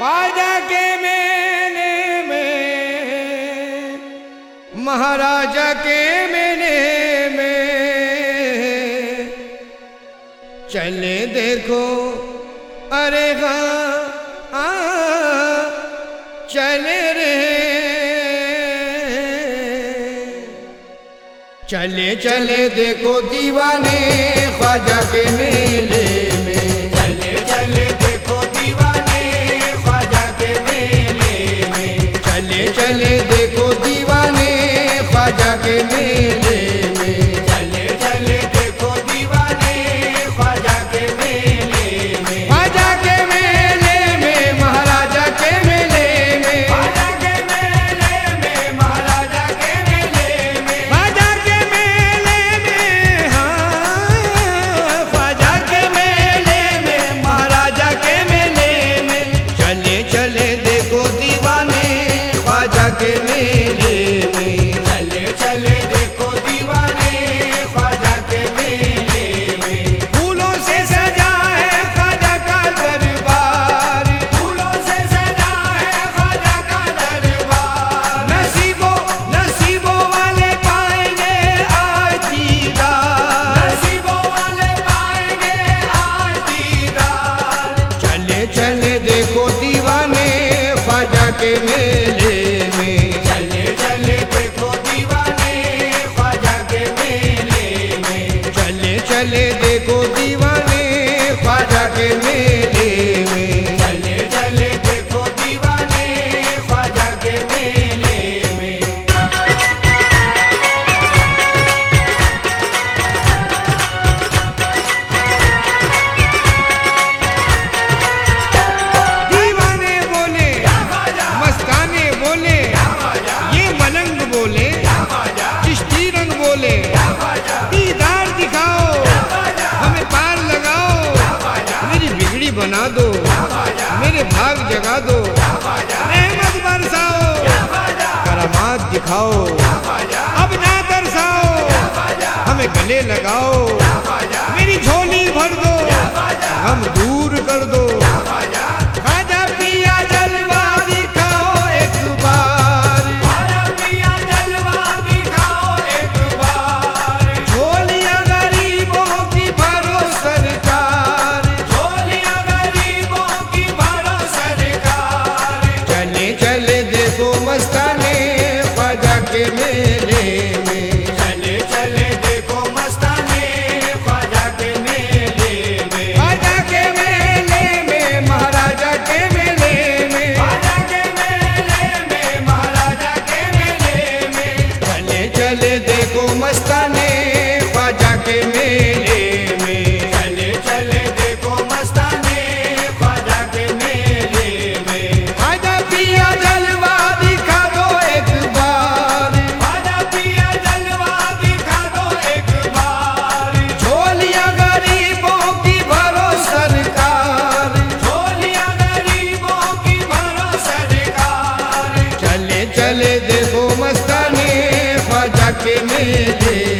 बाजा के मेले में, महाराजा के मेले में। चले देखो, अरे हाँ, हाँ चले रे। चले चले देखो दीवाने, ख्वाजा के मेले। के मेले में। चले चले पे दीवाने ख्वाजा के मेले में। चले चले देखो दीवाने ख्वाजा के मेले दिखाओ अब ना दर्शाओ। हमें गले लगाओ। मेरी झोली भर दो। हम दूर कर दो। चले देखो मस्ताने बाजा के मेले में। चले चले देखो मस्ताने बाजा के मेले में। खाजा पिया जलवा दिखा दो एक बार। खाजा पिया जलवा दिखा दो एक बार। झोलिया गरीबों की भरो सरकार। झोलिया गरीबों की भरो सरकार। चले चले देखो मस्ताने que me dê.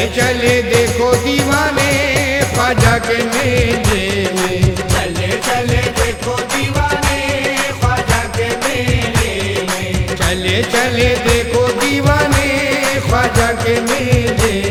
चले चले देखो दीवाने, ख्वाजा के मेले में। चले चले देखो दीवाने, ख्वाजा के मेले में। चले चले देखो दीवाने, ख्वाजा के मेले